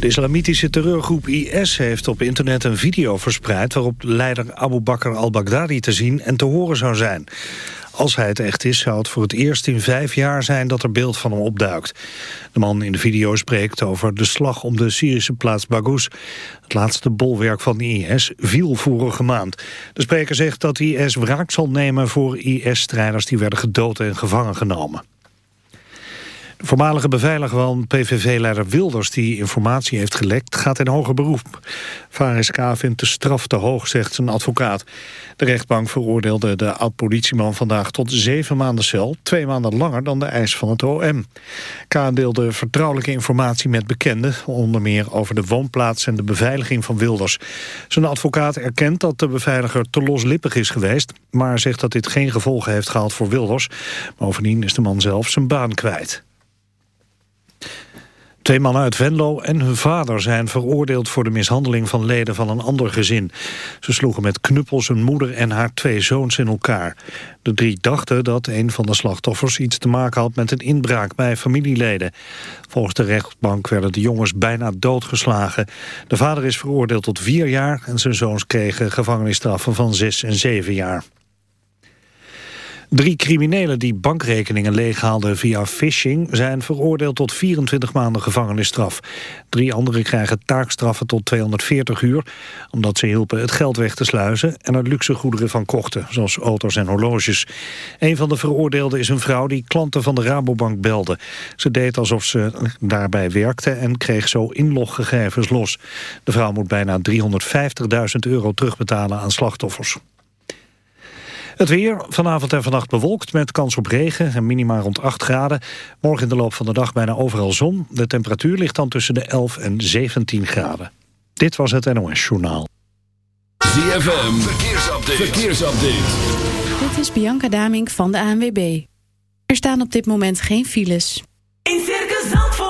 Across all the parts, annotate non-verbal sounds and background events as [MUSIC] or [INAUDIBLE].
De islamitische terreurgroep IS heeft op internet een video verspreid... waarop leider Abu Bakr al-Baghdadi te zien en te horen zou zijn. Als hij het echt is, zou het voor het eerst in vijf jaar zijn dat er beeld van hem opduikt. De man in de video spreekt over de slag om de Syrische plaats Baghous. Het laatste bolwerk van de IS viel vorige maand. De spreker zegt dat IS wraak zal nemen voor IS-strijders die werden gedood en gevangen genomen. Voormalige beveiliger van PVV-leider Wilders... die informatie heeft gelekt, gaat in hoger beroep. Faris K. vindt de straf te hoog, zegt zijn advocaat. De rechtbank veroordeelde de oud-politieman vandaag tot zeven maanden cel... twee maanden langer dan de eis van het OM. K. deelde vertrouwelijke informatie met bekenden... onder meer over de woonplaats en de beveiliging van Wilders. Zijn advocaat erkent dat de beveiliger te loslippig is geweest... maar zegt dat dit geen gevolgen heeft gehad voor Wilders. Bovendien is de man zelf zijn baan kwijt. Twee mannen uit Venlo en hun vader zijn veroordeeld voor de mishandeling van leden van een ander gezin. Ze sloegen met knuppels hun moeder en haar twee zoons in elkaar. De drie dachten dat een van de slachtoffers iets te maken had met een inbraak bij familieleden. Volgens de rechtbank werden de jongens bijna doodgeslagen. De vader is veroordeeld tot vier jaar en zijn zoons kregen gevangenisstraffen van zes en zeven jaar. Drie criminelen die bankrekeningen leeghaalden via phishing... zijn veroordeeld tot 24 maanden gevangenisstraf. Drie anderen krijgen taakstraffen tot 240 uur... omdat ze hielpen het geld weg te sluizen... en er luxe goederen van kochten, zoals auto's en horloges. Een van de veroordeelden is een vrouw die klanten van de Rabobank belde. Ze deed alsof ze daarbij werkte en kreeg zo inloggegevens los. De vrouw moet bijna 350.000 euro terugbetalen aan slachtoffers. Het weer, vanavond en vannacht bewolkt met kans op regen en minima rond 8 graden. Morgen in de loop van de dag bijna overal zon. De temperatuur ligt dan tussen de 11 en 17 graden. Dit was het NOS Journaal. ZFM, verkeersupdate. verkeersupdate. Dit is Bianca Damink van de ANWB. Er staan op dit moment geen files. In Circus Zandvoort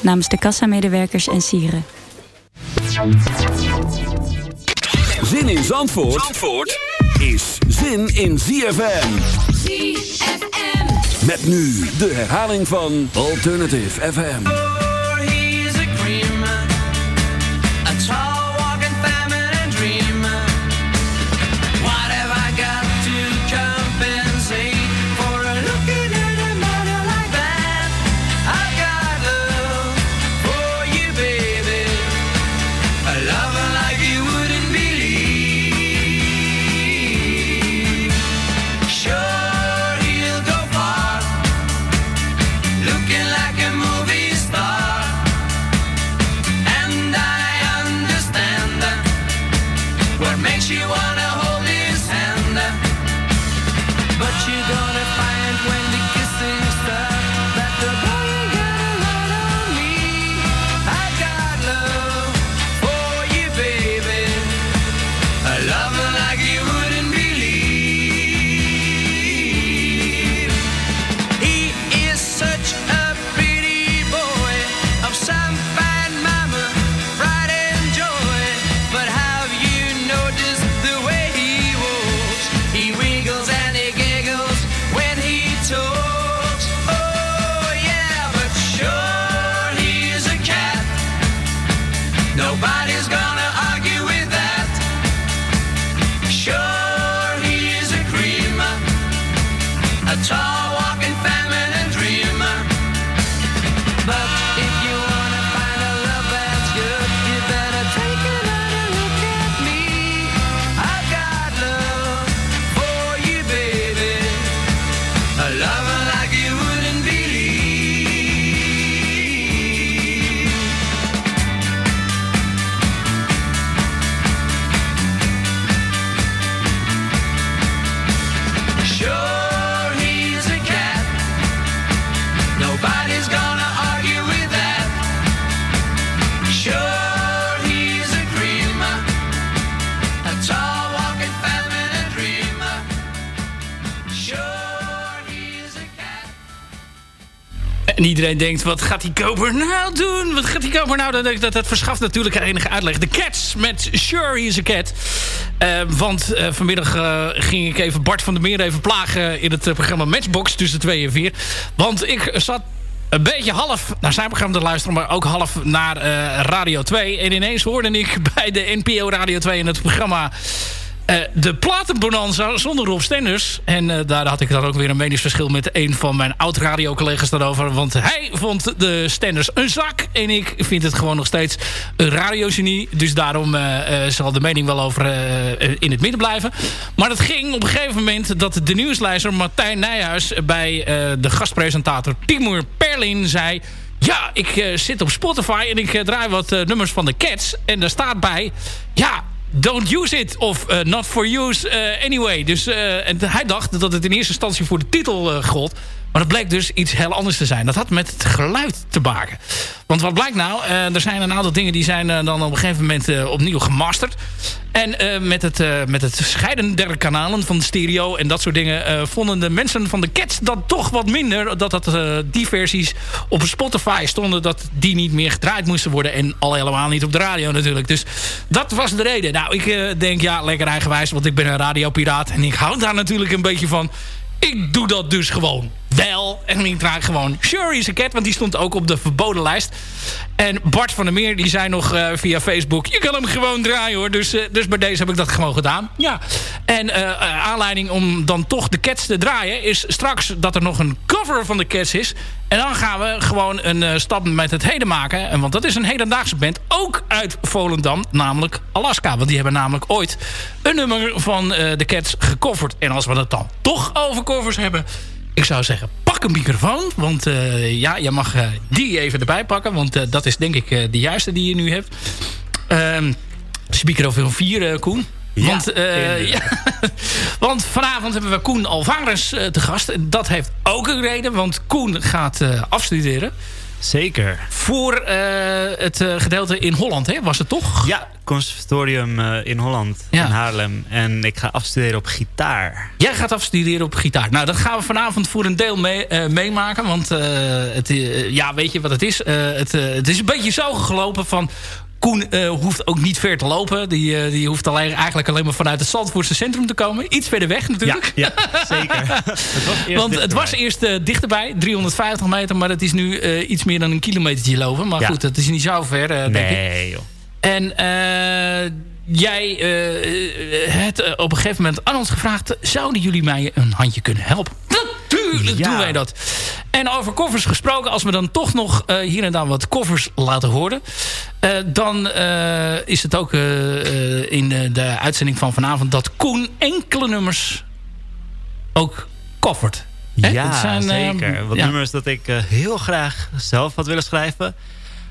Namens de kassamedewerkers en sieren. Zin in Zandvoort, Zandvoort is zin in ZFM. ZFM. Met nu de herhaling van Alternative FM. gonna hold his hand, but you don't. Iedereen denkt, wat gaat die koper nou doen? Wat gaat die koper nou doen? Dat, dat verschaft natuurlijk enige uitleg. De Cats met Sure He's a Cat. Eh, want eh, vanmiddag eh, ging ik even Bart van der Meer even plagen... in het eh, programma Matchbox tussen 2 en 4. Want ik zat een beetje half naar zijn programma te luisteren... maar ook half naar Radio 2. En ineens hoorde ik bij de NPO Radio 2 in het programma... Eh, de platenbonanza zonder Rob Stenders. En eh, daar had ik dan ook weer een meningsverschil met een van mijn oud-radio-collega's daarover. Want hij vond de Stenders een zak. En ik vind het gewoon nog steeds een radiogenie. Dus daarom eh, zal de mening wel over in het midden blijven. Maar het ging op een gegeven moment dat de nieuwsleider Martijn Nijhuis... bij de gastpresentator Timur Perlin zei... Ja, ik zit op Spotify en ik draai wat nummers van de Cats. En daar staat bij... Ja, don't use it of uh, not for use uh, anyway. Dus uh, en hij dacht dat het in eerste instantie voor de titel gold. Maar dat bleek dus iets heel anders te zijn. Dat had met het geluid te maken. Want wat blijkt nou? er zijn een aantal dingen die zijn dan op een gegeven moment opnieuw gemasterd. En met, het, met het scheiden der kanalen van de stereo en dat soort dingen... vonden de mensen van de Cats dat toch wat minder. Dat, dat die versies op Spotify stonden... dat die niet meer gedraaid moesten worden. En al helemaal niet op de radio natuurlijk. Dus dat was de reden. Nou, ik denk ja, lekker eigenwijs. Want ik ben een radiopiraat. En ik hou daar natuurlijk een beetje van. Ik doe dat dus gewoon wel. En ik draai gewoon Sure is a Cat. Want die stond ook op de verboden lijst. En Bart van der Meer die zei nog uh, via Facebook... je kan hem gewoon draaien hoor. Dus, uh, dus bij deze heb ik dat gewoon gedaan. Ja. En uh, aanleiding om dan toch de Cats te draaien... is straks dat er nog een cover van de Cats is. En dan gaan we gewoon een stap met het heden maken. En want dat is een hedendaagse band. Ook uit Volendam. Namelijk Alaska. Want die hebben namelijk ooit een nummer van de Cats gecoverd. En als we het dan toch over covers hebben... Ik zou zeggen, pak een microfoon. Want uh, ja, je mag uh, die even erbij pakken. Want uh, dat is denk ik de juiste die je nu hebt. Uh, dus microfoon 4, Koen. Ja, want, ja. [LAUGHS] want vanavond hebben we Koen Alvarez te gast. En dat heeft ook een reden. Want Koen gaat afstuderen. Zeker. Voor het gedeelte in Holland, hè? was het toch? Ja, conservatorium in Holland, ja. in Haarlem. En ik ga afstuderen op gitaar. Jij gaat afstuderen op gitaar. Nou, dat gaan we vanavond voor een deel mee, meemaken. Want het, ja, weet je wat het is? het, het is een beetje zo gelopen van... Koen eh, hoeft ook niet ver te lopen. Die, eh, die hoeft alleen, eigenlijk alleen maar vanuit het Zandvoortse centrum te komen. Iets verder weg natuurlijk. Ja, ja [LAUGHS] zeker. het was eerst Want het was eerst uh, dichterbij, 350 meter. Maar het is nu iets meer dan een kilometertje lopen. Maar goed, dat is niet zo ver, denk nee, ik. joh. En jij hebt op een gegeven moment aan ons gevraagd... zouden jullie mij een handje kunnen helpen? Natuurlijk doen wij dat. En over koffers gesproken, als we dan toch nog uh, hier en daar wat koffers laten horen... Uh, dan uh, is het ook in de uitzending van vanavond... dat Koen enkele nummers ook koffert. Ja, zijn, zeker. Wat ja. nummers dat ik heel graag zelf had willen schrijven.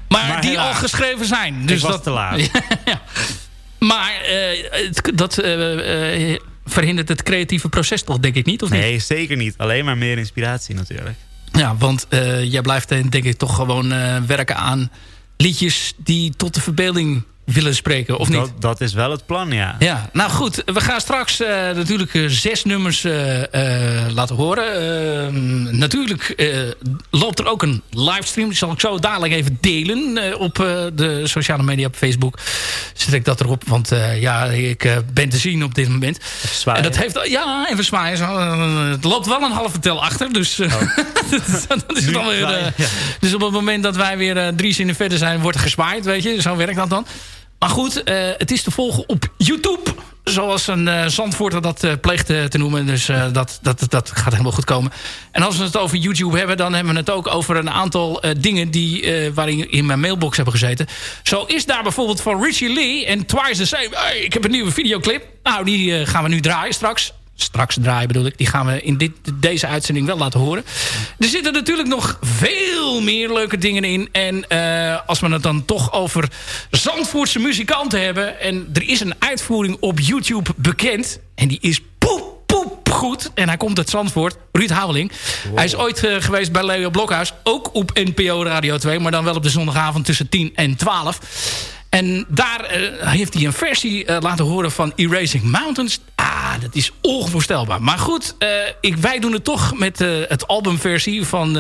Maar, maar die helaas, al geschreven zijn. Dus dat, te laat. [LAUGHS] ja. Maar het, dat verhindert het creatieve proces toch, denk ik niet? Of niet? Nee, zeker niet. Alleen maar meer inspiratie natuurlijk. Ja, want uh, jij blijft denk ik toch gewoon uh, werken aan liedjes die tot de verbeelding willen spreken, of niet? Dat, dat is wel het plan, ja. Ja, nou goed. We gaan straks uh, natuurlijk uh, zes nummers uh, laten horen. Ehm, natuurlijk loopt er ook een livestream. Die zal ik zo dadelijk even delen op de sociale media op Facebook. Zet ik dat erop, want ja, ik ben te zien op dit moment. Zwaaien. En dat heeft, ja, even zwaaien. Zo, het loopt wel een halve tel achter, dus oh. [LAUGHS] dat is dan weer... Ja. Dus op het moment dat wij weer drie zinnen verder zijn, wordt er gezwaaid, weet je. Zo werkt dat dan. Maar goed, uh, het is te volgen op YouTube. Zoals een uh, Zandvoorter dat uh, pleegt te noemen. Dus dat, dat, dat gaat helemaal goed komen. En als we het over YouTube hebben... dan hebben we het ook over een aantal dingen... Die, waarin in mijn mailbox hebben gezeten. Zo is daar bijvoorbeeld van Richie Lee en Twice the Same. Ik heb een nieuwe videoclip. Nou, die gaan we nu draaien straks straks draaien bedoel ik. Die gaan we in dit, deze uitzending wel laten horen. Er zitten natuurlijk nog veel meer leuke dingen in. En uh, als we het dan toch over Zandvoortse muzikanten hebben. En er is een uitvoering op YouTube bekend. En die is poep, poep goed. En hij komt uit Zandvoort. Ruud Haveling. Wow. Hij is ooit uh, geweest bij Leo Blokhuis. Ook op NPO Radio 2. Maar dan wel op de zondagavond tussen 10 en 12. En daar uh, heeft hij een versie uh, laten horen van Erasing Mountains. Ah, dat is onvoorstelbaar. Maar goed, uh, ik, wij doen het toch met het albumversie van,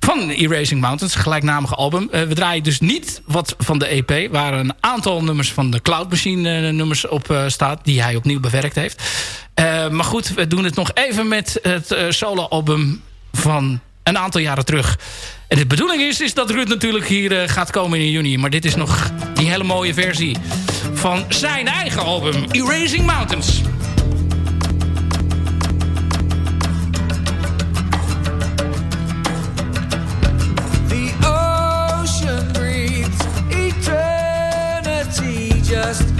van Erasing Mountains. Gelijknamige album. we draaien dus niet wat van de EP. Waar een aantal nummers van de Cloud Machine nummers op staat. Die hij opnieuw bewerkt heeft. maar goed, we doen het nog even met het solo album van een aantal jaren terug. En de bedoeling is, is dat Ruud natuurlijk hier uh, gaat komen in juni. Maar dit is nog die hele mooie versie van zijn eigen album, Erasing Mountains. Ocean breathes eternity just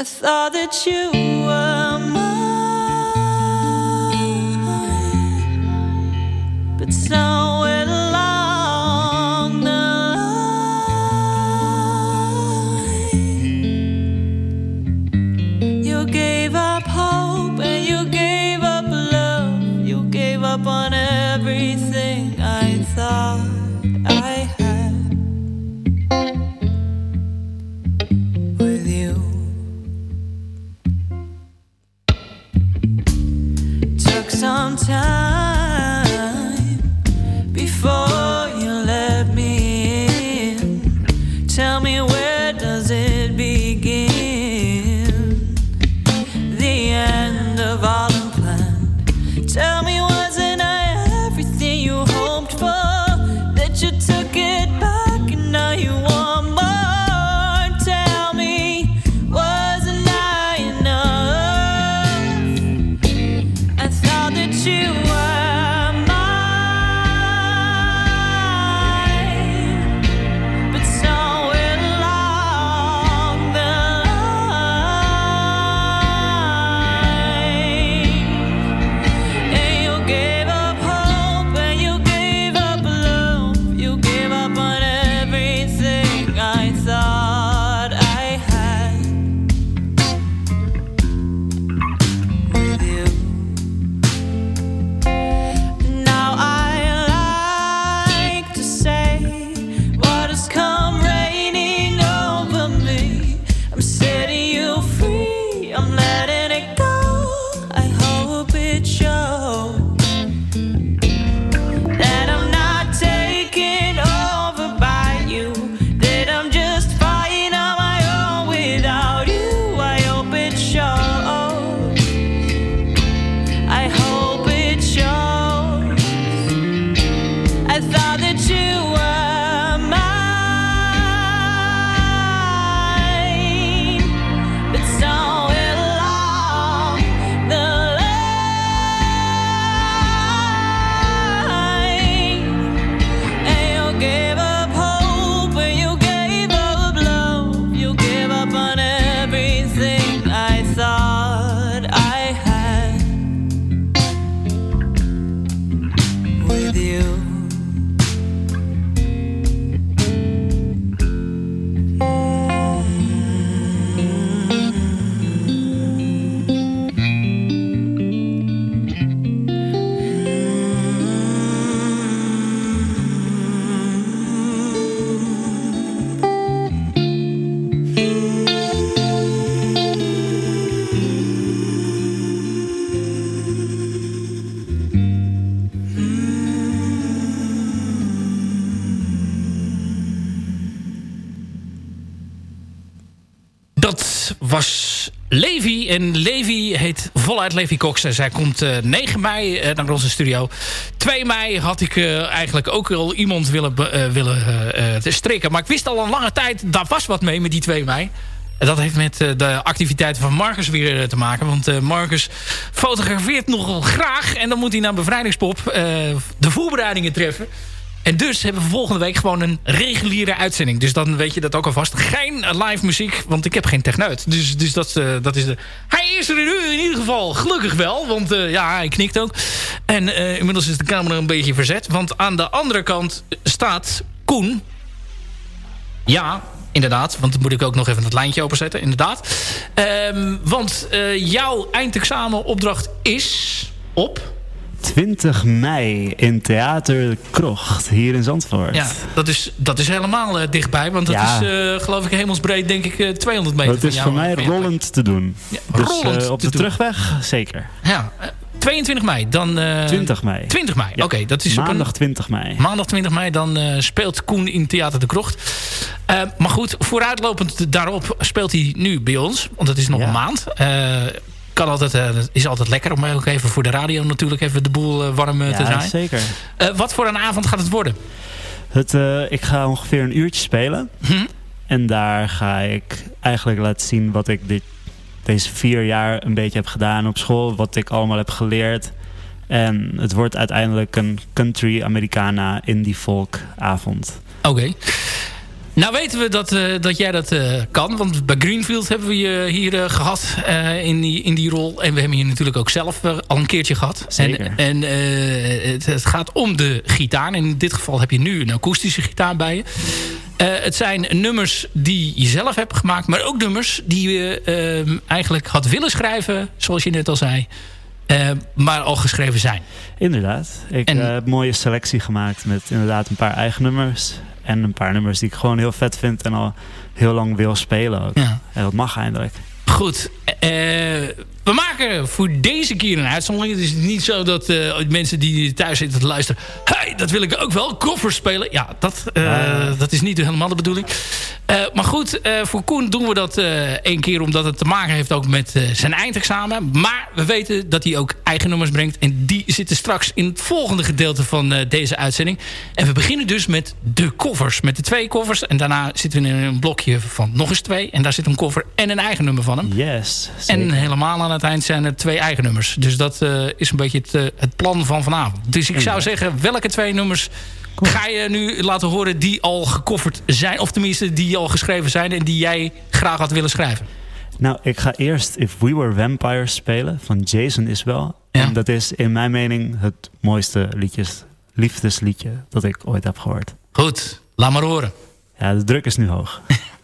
I thought that you Dat was Levi. En Levi heet voluit Levi Cox. En zij komt eh 9 mei eh, naar onze studio. 2 mei had ik eh, eigenlijk ook al iemand willen, eh, willen eh, eh, strikken. Maar ik wist al een lange tijd, daar was wat mee met die 2 mei. En dat heeft met eh, de activiteiten van Marcus weer eh, te maken. Want eh, Marcus fotografeert nogal graag. En dan moet hij naar Bevrijdingspop eh, de voorbereidingen treffen. En dus hebben we volgende week gewoon een reguliere uitzending. Dus dan weet je dat ook alvast. Geen live muziek, want ik heb geen techneut. Dus, dus dat, eh, dat is de... Hij is er nu in ieder geval gelukkig wel. Want eh, ja, hij knikt ook. En eh, inmiddels is de camera een beetje verzet. Want aan de andere kant staat Koen. Ja, inderdaad. Want dan moet ik ook nog even het lijntje openzetten. Inderdaad. Ehm, want jouw eindexamenopdracht is op... 20 mei in Theater Krocht, hier in Zandvoort. Ja, dat is, dat is helemaal eh, dichtbij. Want dat Ja. is, eh, geloof ik, hemelsbreed, denk ik, eh, 200 meter Het van is jou. voor mij rollend te doen. dus rollend eh, op de doen. terugweg zeker. Ja, eh, 22 mei. Dan, eh, 20 mei. 20 mei, Ja. oké. dat is Maandag een, 20 mei. Maandag 20 mei, dan eh, speelt Koen in Theater de Krocht. Eh, maar goed, vooruitlopend daarop speelt hij nu bij ons. Want dat is nog een maand. Kan altijd, eh, het is altijd lekker om ook even voor de radio natuurlijk even de boel eh, warm eh, te Ja, zeker. Wat voor een avond gaat het worden? Het, ik ga ongeveer een uurtje spelen. Hm? En daar ga ik eigenlijk laten zien wat ik dit, deze vier jaar een beetje heb gedaan op school. Wat ik allemaal heb geleerd. En het wordt uiteindelijk een country Americana indie folk avond. Oké. Nou weten we dat, eh, dat jij dat eh, kan. Want bij Greenfield hebben we je hier eh, gehad eh, in, die, in die rol. En we hebben je natuurlijk ook zelf al een keertje gehad. Zeker. En, en het, het gaat om de gitaar. En in dit geval heb je nu een akoestische gitaar bij je. Het zijn nummers die je zelf hebt gemaakt. Maar ook nummers die je eigenlijk had willen schrijven. Zoals je net al zei. maar al geschreven zijn. Inderdaad. Ik En- heb een mooie selectie gemaakt met inderdaad een paar eigen nummers. En een paar nummers die ik gewoon heel vet vind en al heel lang wil spelen ook. Ja. En dat mag eindelijk. Goed. eh, we maken voor deze keer een uitzondering. Het is niet zo dat eh, mensen die thuis zitten te luisteren... hey, dat wil ik ook wel, koffers spelen. Ja, dat, eh, dat is niet helemaal de bedoeling. Eh, maar goed, voor Koen doen we dat één keer... omdat het te maken heeft ook met zijn eindexamen. Maar we weten dat hij ook eigen nummers brengt. En die zitten straks in het volgende gedeelte van deze uitzending. En we beginnen dus met de covers. Met de twee covers. En daarna zitten we in een blokje van nog eens twee. En daar zit een cover en een eigen nummer van hem. Yes. En helemaal aan het eind zijn er twee eigen nummers. Dus dat eh, is een beetje het, eh, het plan van vanavond. Dus ik zou zeggen, welke twee nummers ga je nu laten horen die al gecoverd zijn? Of tenminste, die al geschreven zijn en die jij graag had willen schrijven? Nou, ik ga eerst If We Were Vampires spelen van Jason Isbell. En dat is in mijn mening het mooiste liedjes, liefdesliedje dat ik ooit heb gehoord. Goed, laat maar horen. Ja, de druk is nu hoog. [LAUGHS]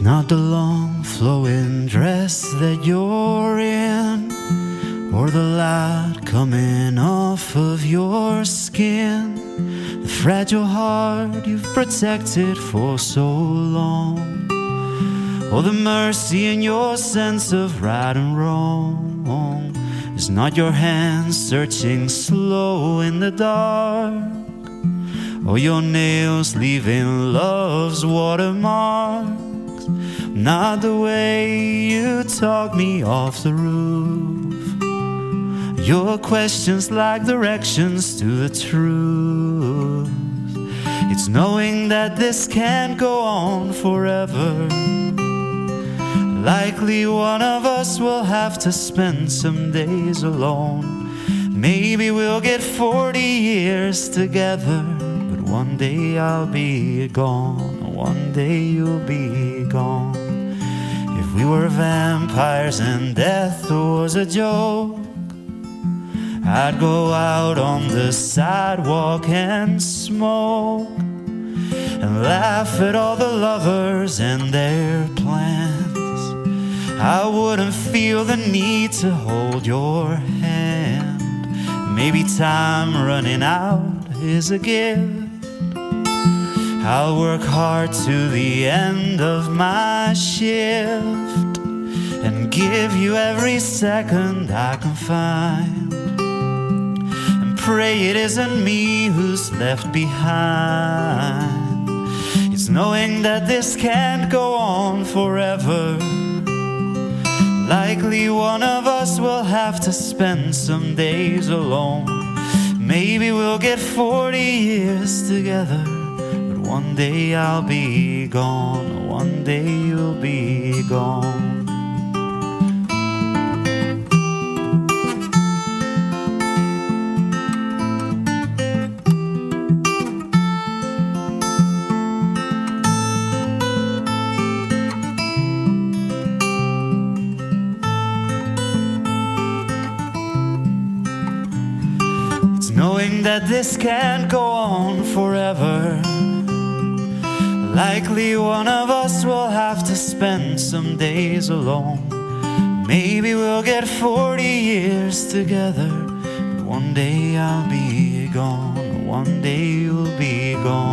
It's not the long flowing dress that you're in, or the light coming off of your skin, the fragile heart you've protected for so long, or the mercy in your sense of right and wrong. It's not your hands searching slow in the dark. Or your nails leaving love's watermarks. Not the way you talk me off the roof. Your questions like directions to the truth. It's knowing that this can't go on forever. Likely one of us will have to spend some days alone. Maybe we'll get 40 years together. But one day I'll be gone. One day you'll be gone. If we were vampires and death was a joke, I'd go out on the sidewalk and smoke and laugh at all the lovers and their plans. I wouldn't feel the need to hold your hand. Maybe time running out is a gift. I'll work hard to the end of my shift and give you every second I can find. And pray it isn't me who's left behind. It's knowing that this can't go on forever. Likely one of us will have to spend some days alone. Maybe we'll get 40 years together. One day I'll be gone. One day you'll be gone. It's knowing that this can't go on forever. Likely one of us will have to spend some days alone. Maybe we'll get 40 years together. But one day I'll be gone. One day you'll be gone.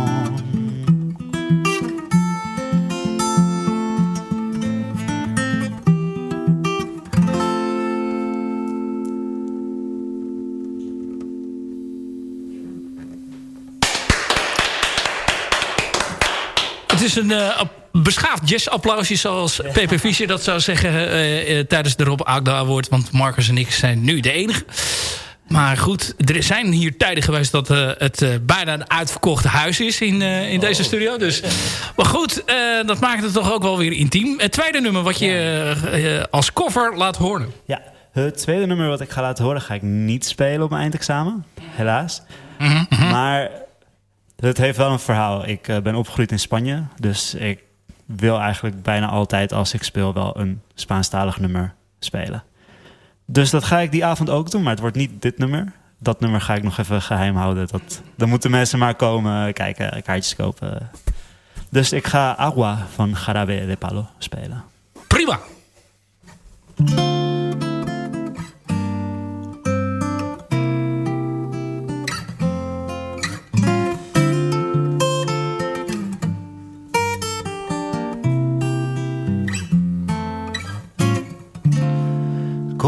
Een uh, beschaafd jazzapplausje... zoals Pepe Fischer dat zou zeggen uh, uh, tijdens de Rob Agda Award. Want Marcus en ik zijn nu de enige. Maar goed, er zijn hier tijden geweest dat uh, het uh, bijna een uitverkocht huis is in, uh, in deze studio. Dus, maar goed, dat maakt het toch ook wel weer intiem. Het tweede nummer wat je als cover laat horen. Ja, het tweede nummer wat ik ga laten horen ga ik niet spelen op mijn eindexamen. Helaas. Mhm, Mm -hmm. Maar het heeft wel een verhaal. Ik ben opgegroeid in Spanje. Dus ik wil eigenlijk bijna altijd als ik speel wel een Spaanstalig nummer spelen. Dus dat ga ik die avond ook doen, maar het wordt niet dit nummer. Dat nummer ga ik nog even geheim houden. Dat, dan moeten mensen maar komen kijken, kaartjes kopen. Dus ik ga Agua van Jarabe de Palo spelen. Prima.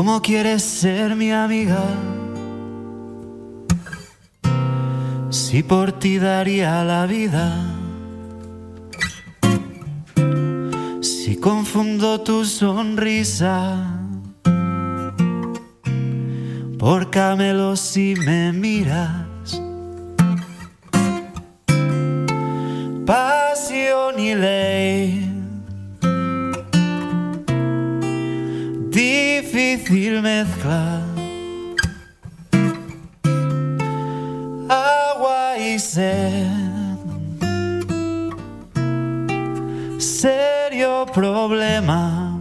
¿Cómo quieres ser mi amiga? Si por ti daría la vida. Si confundo tu sonrisa por camelo si me miras. Pasión y. mezcla. Agua y sed. Serio problema.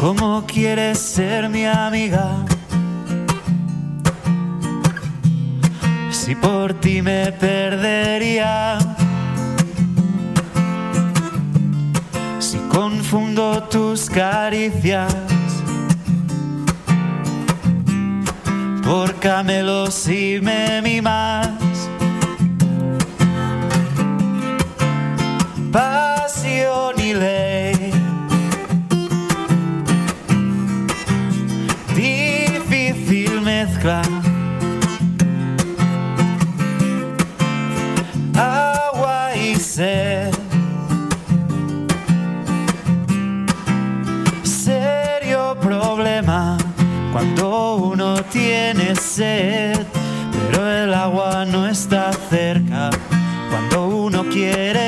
¿Cómo quieres ser mi amiga? Si por ti me perdería. Confundo tus caricias por camelos y me mimas. Pasión y ley. Pero el agua no está cerca. Cuando uno quiere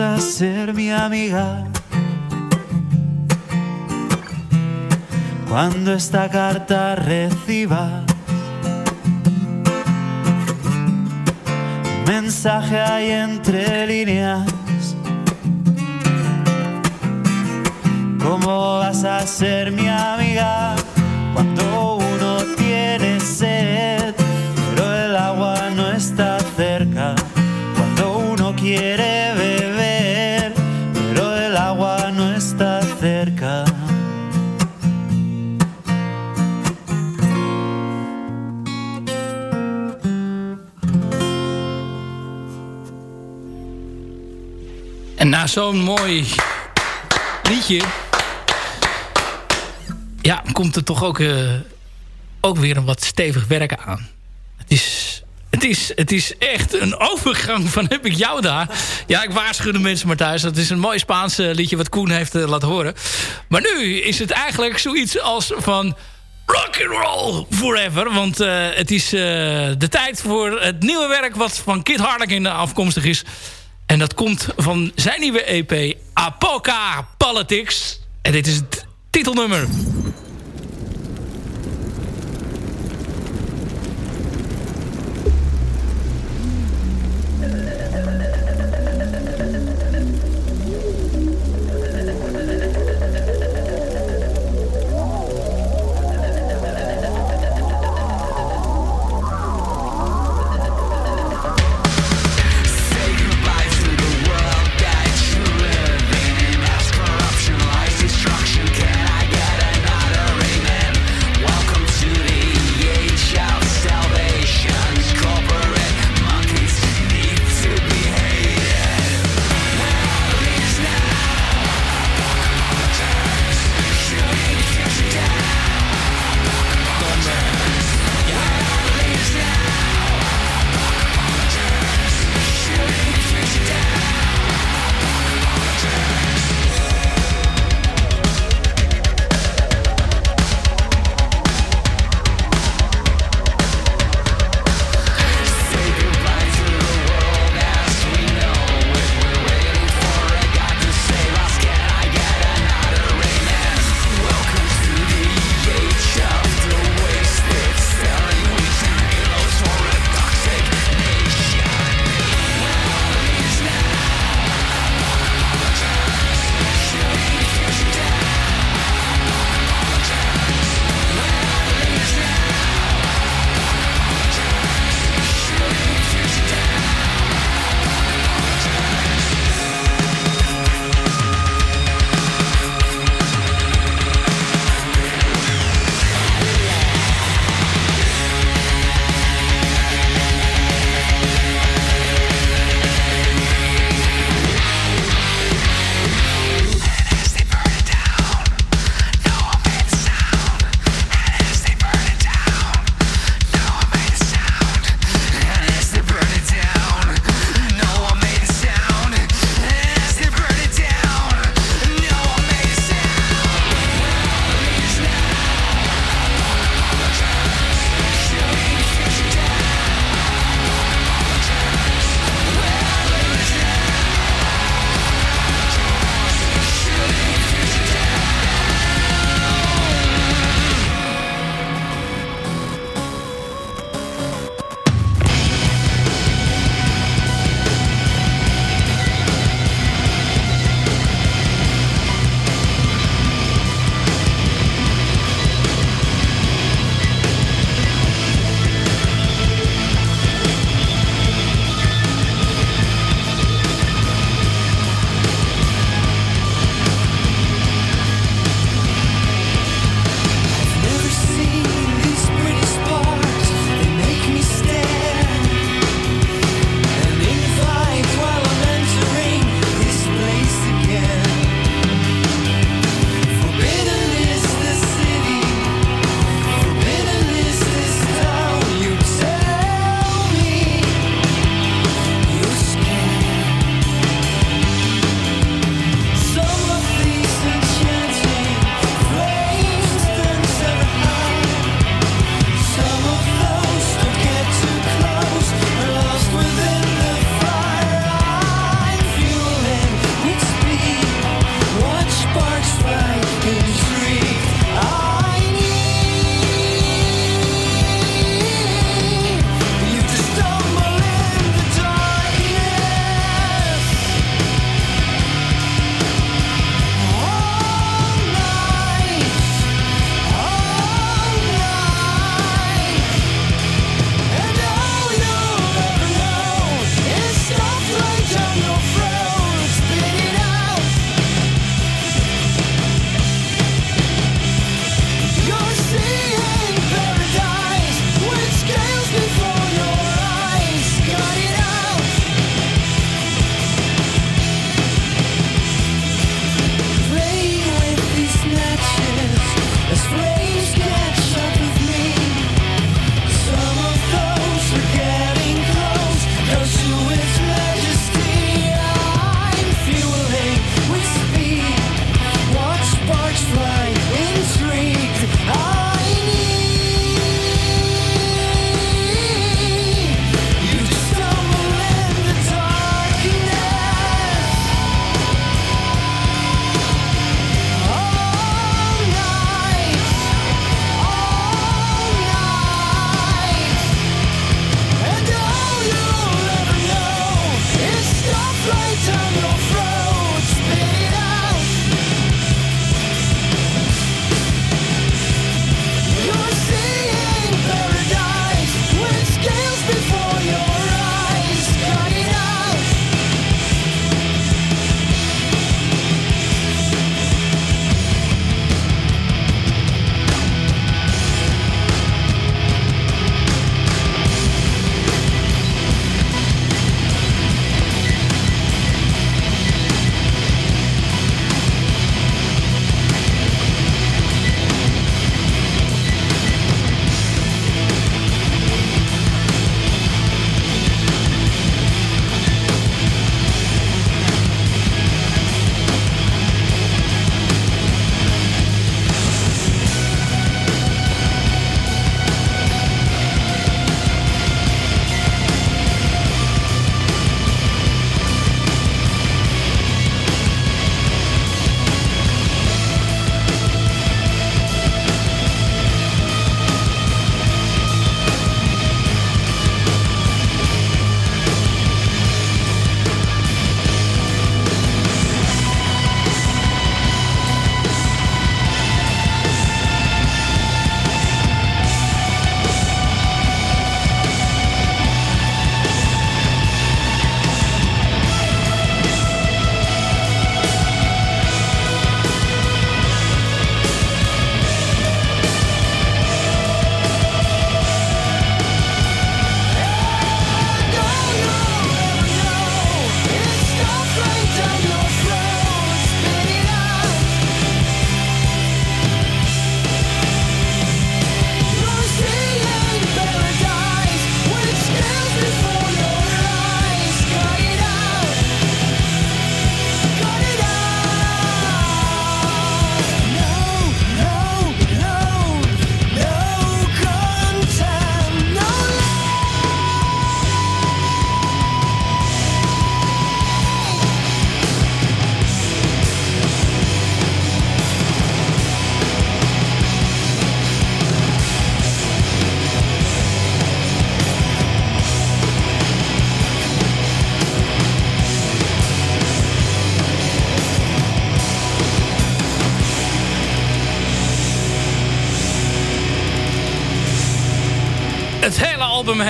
vas a ser mi amiga? Cuando esta carta reciba mensaje hay entre líneas. ¿Cómo vas a ser mi amiga cuando na zo'n mooi liedje... Ja, komt er toch ook, uh, ook weer een wat stevig werken aan. Het is, het, is, het is echt een overgang van heb ik jou daar. Ja, ik waarschuw de mensen maar thuis. Dat is een mooi Spaans liedje wat Koen heeft uh, laten horen. Maar nu is het eigenlijk zoiets als van rock and roll forever. Want het is de tijd voor het nieuwe werk wat van Kid Harlequin afkomstig is. En dat komt van zijn nieuwe EP Apoca Politics. En dit is het titelnummer.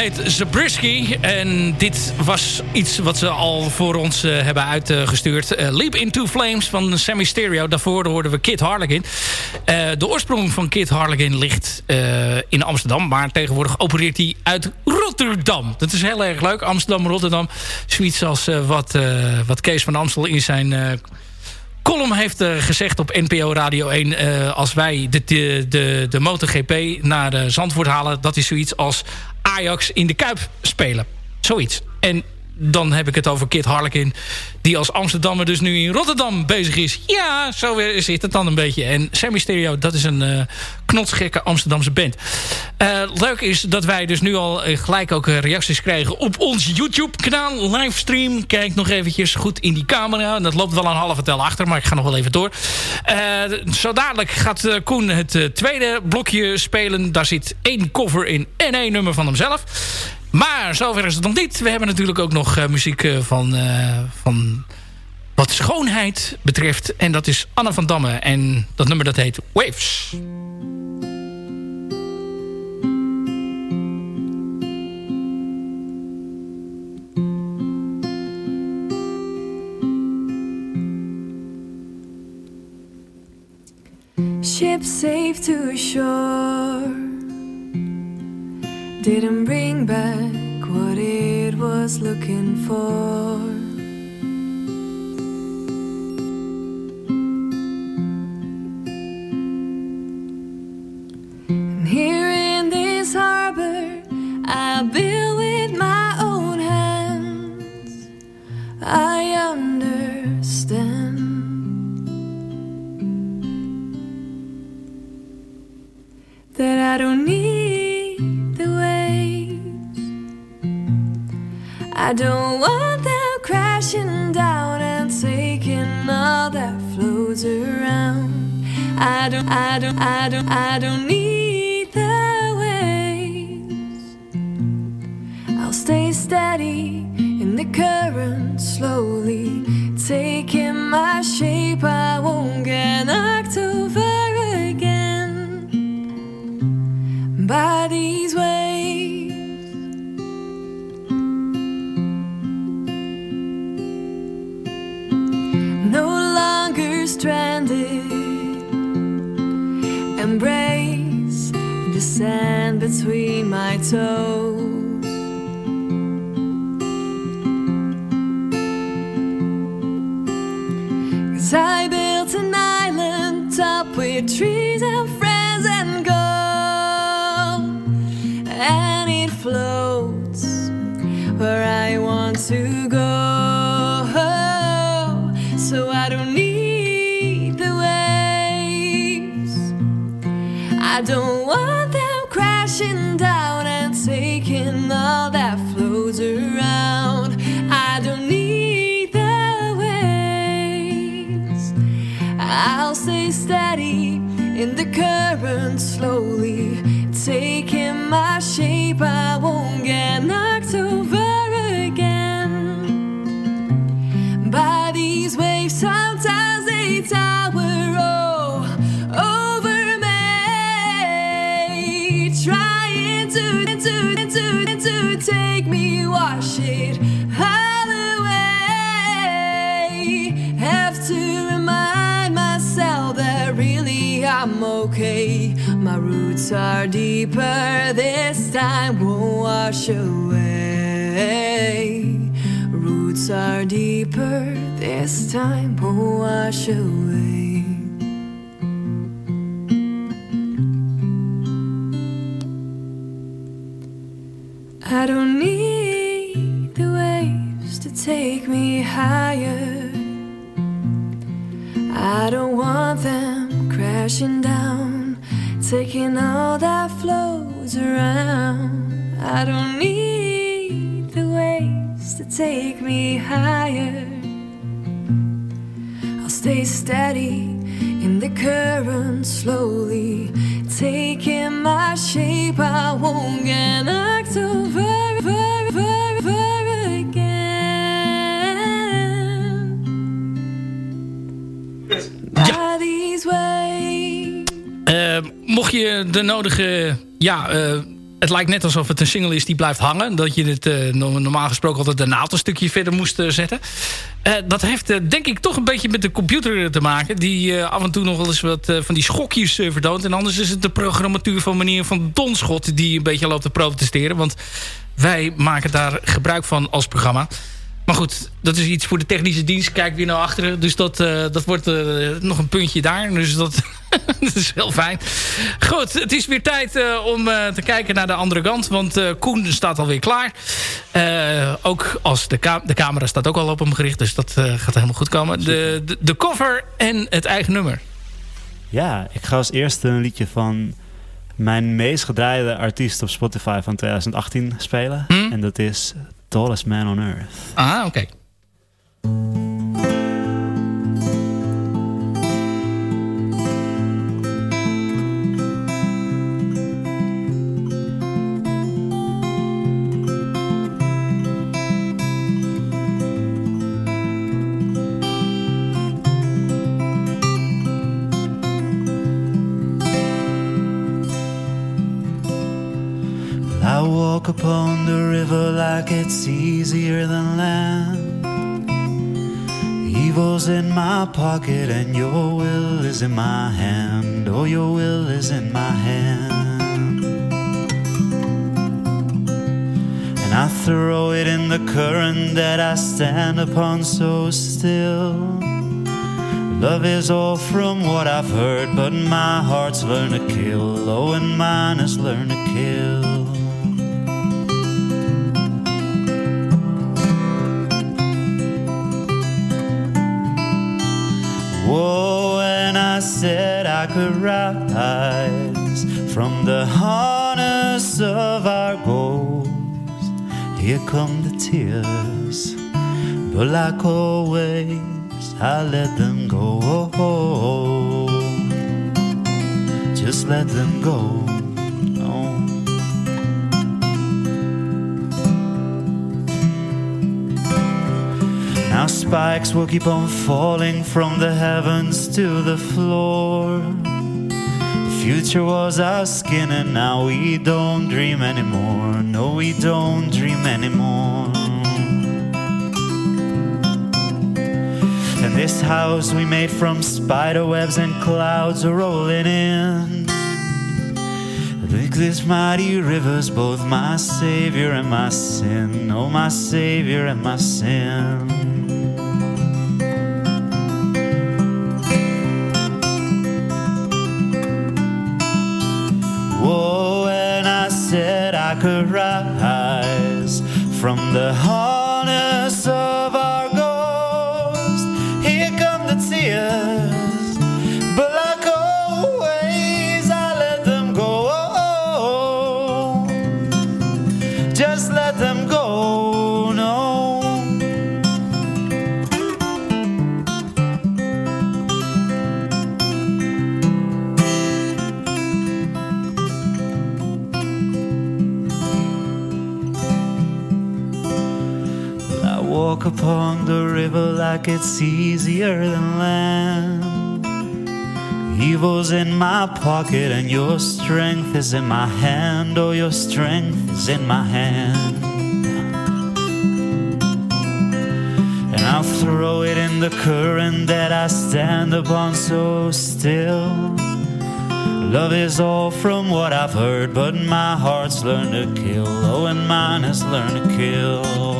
Heet Zabriskie. En dit was iets wat ze al voor ons uh, hebben uitgestuurd. Uh, Leap Into Flames van Sammy Stereo. Daarvoor hoorden we Kid Harlequin. Uh, de oorsprong van Kid Harlequin ligt in Amsterdam. Maar tegenwoordig opereert hij uit Rotterdam. Dat is heel erg leuk. Amsterdam-Rotterdam. Zoiets als wat, wat Kees van Amstel in zijn column heeft gezegd op NPO Radio 1... Uh, als wij de, de, de, de MotoGP naar Zandvoort halen... dat is zoiets als Ajax in de Kuip spelen. Zoiets. En dan heb ik het over Kit Harlequin... die als Amsterdammer dus nu in Rotterdam bezig is. Ja, zo zit het dan een beetje. En Sammy Stereo, dat is een uh, knotsgekke Amsterdamse band. Uh, leuk is dat wij dus nu al uh, gelijk ook reacties krijgen... op ons YouTube-kanaal, livestream. Kijk nog eventjes goed in die camera. Dat loopt wel een halve tel achter, maar ik ga nog wel even door. zo dadelijk gaat Koen het tweede blokje spelen. Daar zit één cover in en één nummer van hemzelf. Maar zover is het nog niet. We hebben natuurlijk ook nog uh, muziek uh, van, uh, van wat schoonheid betreft. En dat is Anne van Damme. En dat nummer dat heet Waves. Ship safe to shore didn't bring back what it was looking for. Don't, I don't, slowly taking my shape. I won't get knocked over again by these waves. Sometimes they tower oh, over me, trying to, to, to, to take me, wash it all away. Have to remind myself that really I'm okay. My roots are deeper this time, won't wash away. Roots are deeper this time, won't wash away. I don't need the waves to take me higher. I don't want them crashing down, taking all that flows around. I don't need the waves to take me higher. I'll stay steady in the current, slowly taking my shape. I won't get knocked over, mocht je de nodige ja, uh, het lijkt net alsof het een single is die blijft hangen. Dat je het eh, no- normaal gesproken altijd een naald een stukje verder moest eh, zetten. Eh, dat heeft eh, denk ik toch een beetje met de computer te maken. Die eh, af en toe nog wel eens wat eh, van die schokjes eh, vertoont. En anders is het de programmatuur van meneer Van Donschot... die een beetje loopt te protesteren. Want wij maken daar gebruik van als programma. Maar goed, dat is iets voor de technische dienst. Kijk weer naar achteren. Dus dat, eh, dat wordt eh, nog een puntje daar. Dus dat, [LAUGHS] dat is heel fijn. Goed, het is weer tijd eh, om eh, te kijken naar de andere kant. Want eh, Koen staat alweer klaar. Ook als de, ka- de camera staat ook al op hem gericht. Dus dat gaat helemaal goed komen. De, de, de cover en het eigen nummer. Ja, ik ga als eerste een liedje van mijn meest gedraaide artiest op Spotify van 2018 spelen. En dat is Tallest Man on Earth. Ah, oké. Easier than land. Evil's in my pocket and your will is in my hand. Oh, your will is in my hand. And I throw it in the current that I stand upon so still. Love is all from what I've heard, but my heart's learned to kill. Oh, and mine has learned to kill. I rise from the harness of our ghost. Here come the tears, but like always, I let them go. Just let them go. No. Now spikes will keep on falling from the heavens to the floor. Future was our skin, and now we don't dream anymore. No, we don't dream anymore. And this house we made from spider webs and clouds are rolling in. Like this mighty rivers, both my savior and my sin. Oh, my savior and my sin. Could rise from the harness upon the river like it's easier than land. Evil's in my pocket and your strength is in my hand. Oh, your strength is in my hand. And I'll throw it in the current that I stand upon so still. Love is all from what I've heard, but my heart's learned to kill. Oh, and mine has learned to kill.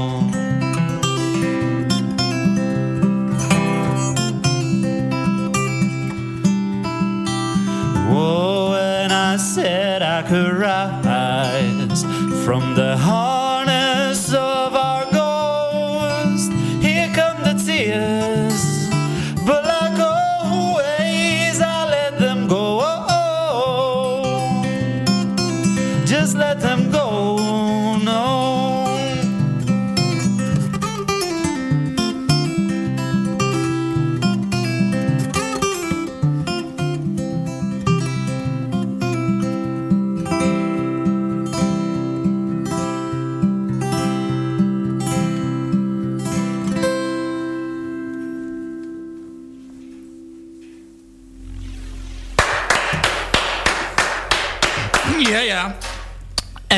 Said I could rise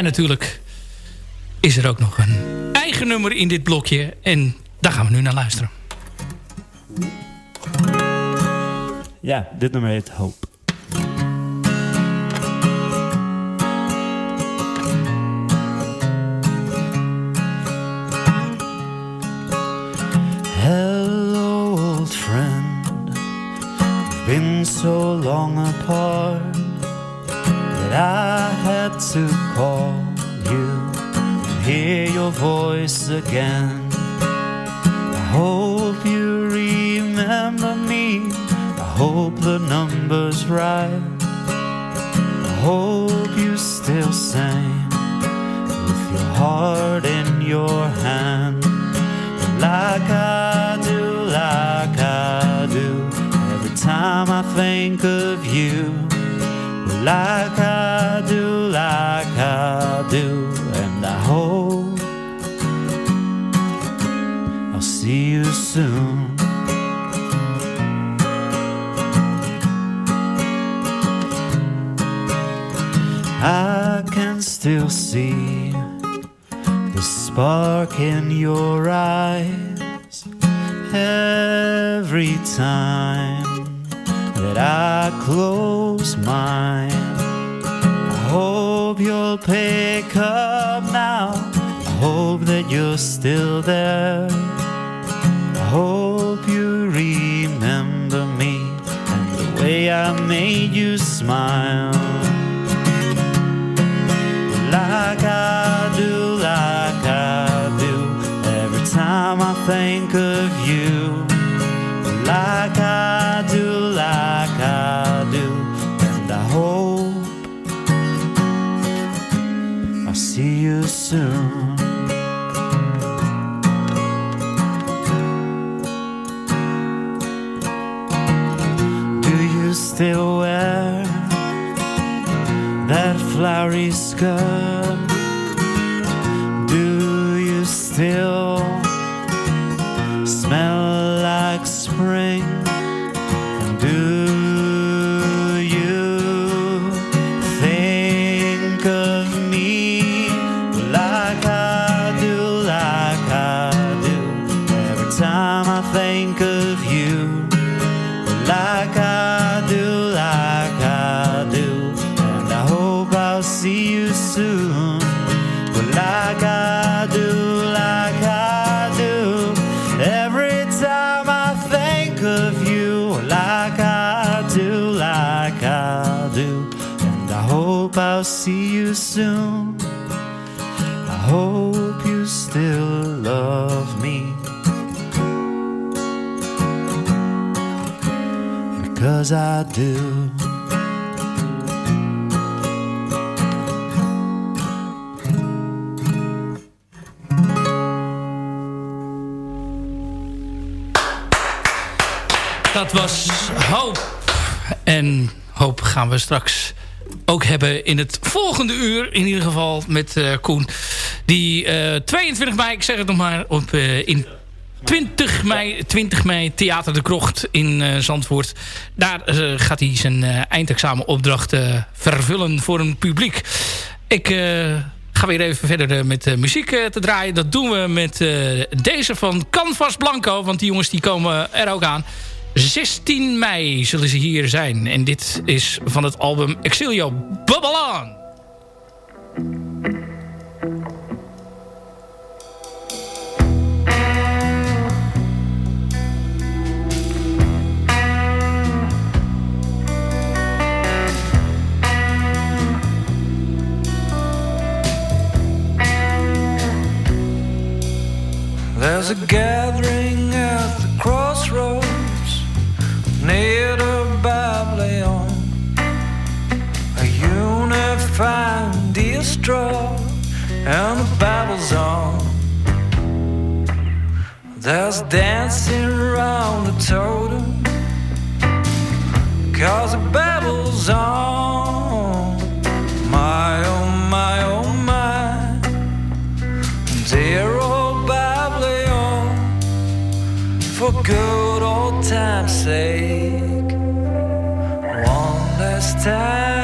En natuurlijk is er ook nog een eigen nummer in dit blokje. En daar gaan we nu naar luisteren. Ja, dit nummer heet Hope. Hello, old friend. We've been so long apart that I to call you and hear your voice again. I hope you remember me. I hope the number's right. I hope you still sing with your heart in your hand. Like I do, like I do. Every time I think of you. Like I do, like I do. And I hope I'll see you soon. I can still see the spark in your eyes every time that I close mine. I hope you'll pick up now. I hope that you're still there. I hope you remember me and the way I made you smile. Like I do, like I do, every time I think of you. Like I do, like I do, see you soon. Do you still wear that flowery skirt? Do you still Do. Dat was Hoop. En Hoop gaan we straks ook hebben in het volgende uur. In ieder geval met eh, Koen. Die eh 22 mei, ik zeg het nog maar, op, eh, in 20 mei, 20 mei Theater de Krocht in eh, Zandvoort. Daar eh, gaat hij zijn eh, eindexamenopdracht vervullen voor een publiek. Ik ga weer even verder met muziek te draaien. Dat doen we met deze van Canvas Blanco. Want die jongens die komen er ook aan. 16 mei zullen ze hier zijn. En dit is van het album Exilio Bubble There's a gathering at the crossroads near to Babylon, a unified distraught and the Babel's on. There's dancing around the totem, cause the Babel's on. Good old time's sake. One last time.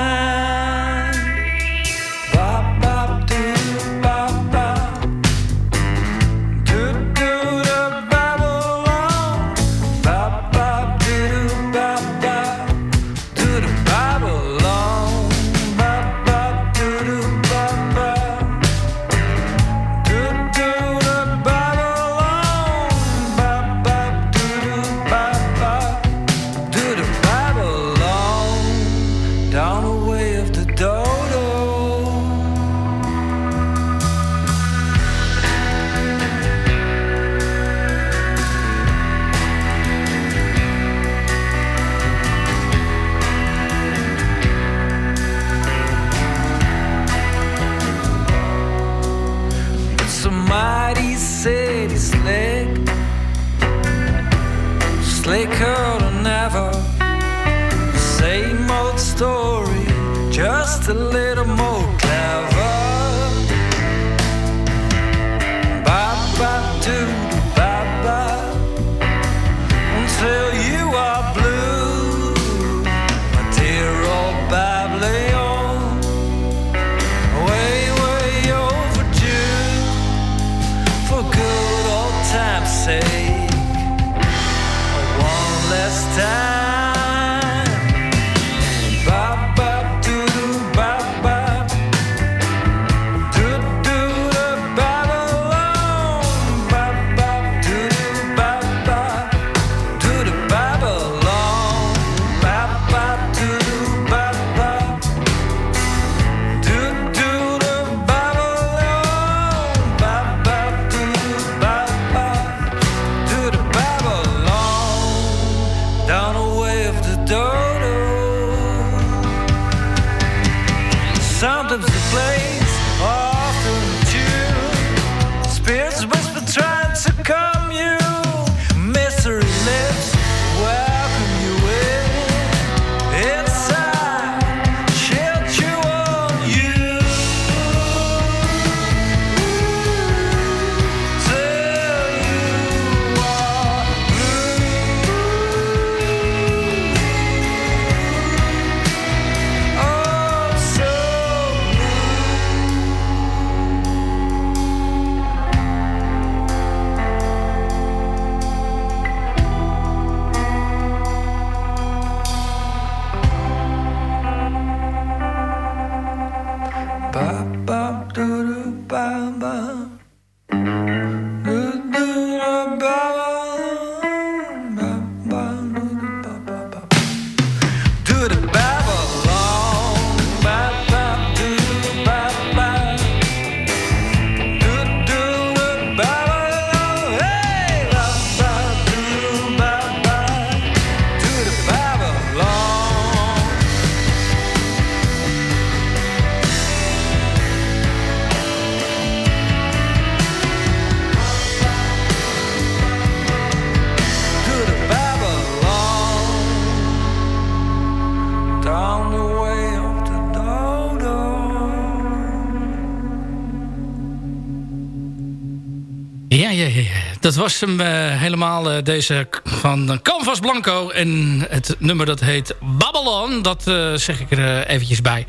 Dat was hem eh, helemaal eh, deze van Canvas Blanco. En het nummer dat heet Babylon. Dat eh, zeg ik er eventjes bij.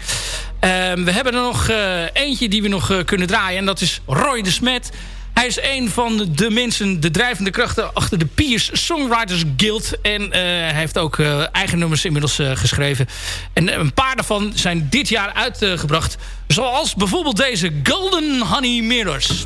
Ehm, we hebben er nog eentje die we nog kunnen draaien. En dat is Roy de Smet. Hij is een van de mensen, de drijvende krachten... achter de Piers Songwriters Guild. En hij heeft ook eigen nummers inmiddels geschreven. En een paar daarvan zijn dit jaar uitgebracht. Zoals bijvoorbeeld deze Golden Honey Mirrors.